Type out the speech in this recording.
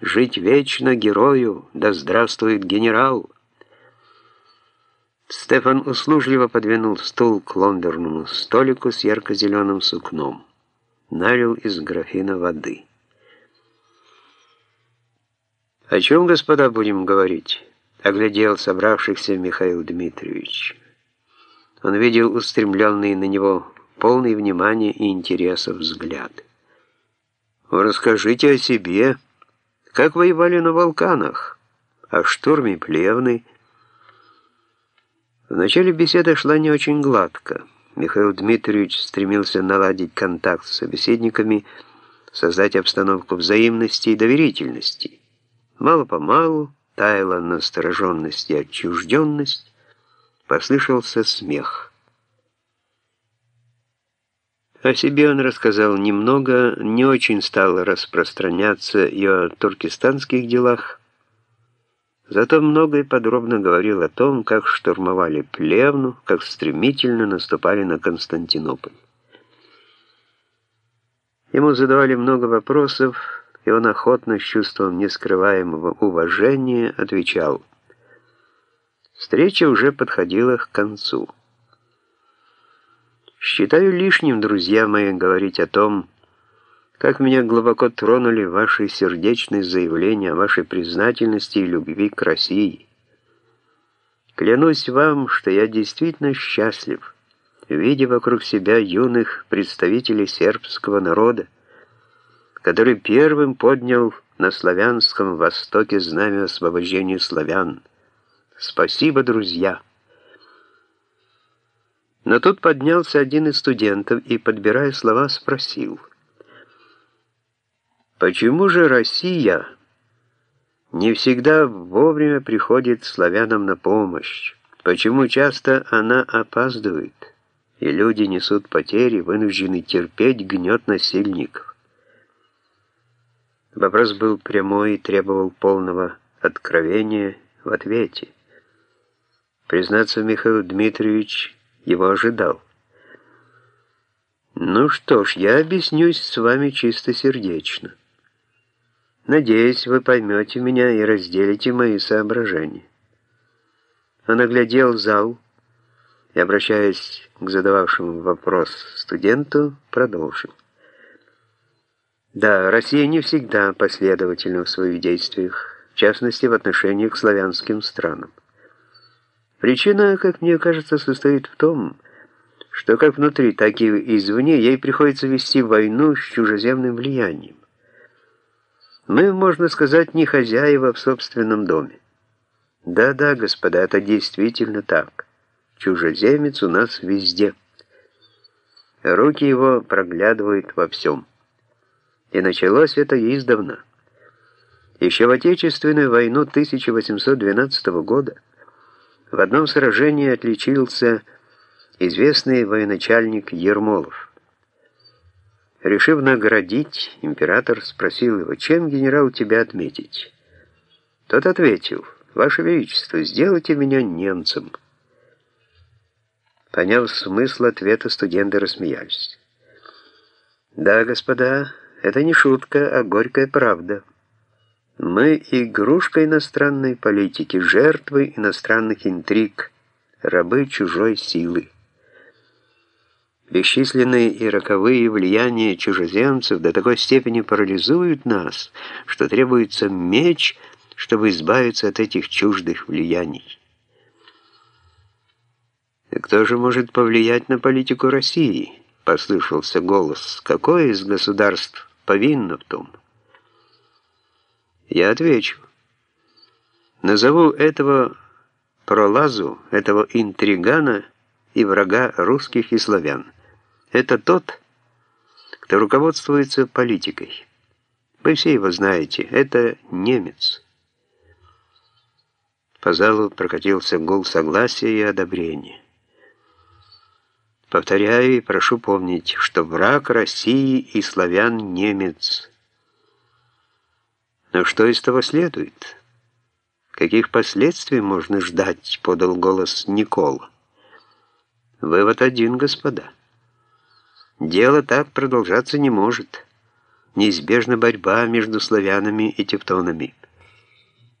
Жить вечно герою, да здравствует генерал. Стефан услужливо подвинул стул к лондерному столику с ярко-зеленым сукном. Налил из графина воды. «О чем, господа, будем говорить?» — оглядел собравшихся Михаил Дмитриевич. Он видел устремленный на него полный внимания и интереса взгляд. «Расскажите о себе. Как воевали на Балканах? О штурме Плевны?» Вначале беседа шла не очень гладко. Михаил Дмитриевич стремился наладить контакт с собеседниками, создать обстановку взаимности и доверительности. Мало-помалу таяла настороженность и отчужденность, послышался смех. О себе он рассказал немного, не очень стал распространяться и о туркестанских делах, Зато много и подробно говорил о том, как штурмовали Плевну, как стремительно наступали на Константинополь. Ему задавали много вопросов, и он охотно, с чувством нескрываемого уважения, отвечал. Встреча уже подходила к концу. «Считаю лишним, друзья мои, говорить о том, как меня глубоко тронули ваши сердечные заявления о вашей признательности и любви к России. Клянусь вам, что я действительно счастлив, видя вокруг себя юных представителей сербского народа, который первым поднял на славянском востоке знамя освобождения славян. Спасибо, друзья! Но тут поднялся один из студентов и, подбирая слова, спросил — Почему же Россия не всегда вовремя приходит славянам на помощь? Почему часто она опаздывает, и люди несут потери, вынуждены терпеть гнет насильников? Вопрос был прямой и требовал полного откровения в ответе. Признаться, Михаил Дмитриевич его ожидал. «Ну что ж, я объяснюсь с вами чистосердечно. Надеюсь, вы поймете меня и разделите мои соображения. Он оглядел зал и, обращаясь к задававшему вопрос студенту, продолжил. Да, Россия не всегда последовательна в своих действиях, в частности, в отношении к славянским странам. Причина, как мне кажется, состоит в том, что как внутри, так и извне ей приходится вести войну с чужеземным влиянием. Мы, можно сказать, не хозяева в собственном доме. Да-да, господа, это действительно так. Чужеземец у нас везде. Руки его проглядывают во всем. И началось это издавна. Еще в Отечественную войну 1812 года в одном сражении отличился известный военачальник Ермолов. Решив наградить, император спросил его, чем генерал тебя отметить. Тот ответил, «Ваше Величество, сделайте меня немцем». Поняв смысл ответа, студенты рассмеялись. «Да, господа, это не шутка, а горькая правда. Мы игрушка иностранной политики, жертвы иностранных интриг, рабы чужой силы». Бесчисленные и роковые влияния чужеземцев до такой степени парализуют нас, что требуется меч, чтобы избавиться от этих чуждых влияний. «Кто же может повлиять на политику России?» — послышался голос. «Какое из государств повинно в том?» Я отвечу. Назову этого пролазу, этого интригана и врага русских и славян. Это тот, кто руководствуется политикой. Вы все его знаете. Это немец. По залу прокатился гул согласия и одобрения. Повторяю и прошу помнить, что враг России и славян немец. Но что из того следует? Каких последствий можно ждать, подал голос Никола. Вывод один, господа. Дело так продолжаться не может. неизбежна борьба между славянами и тевтонами.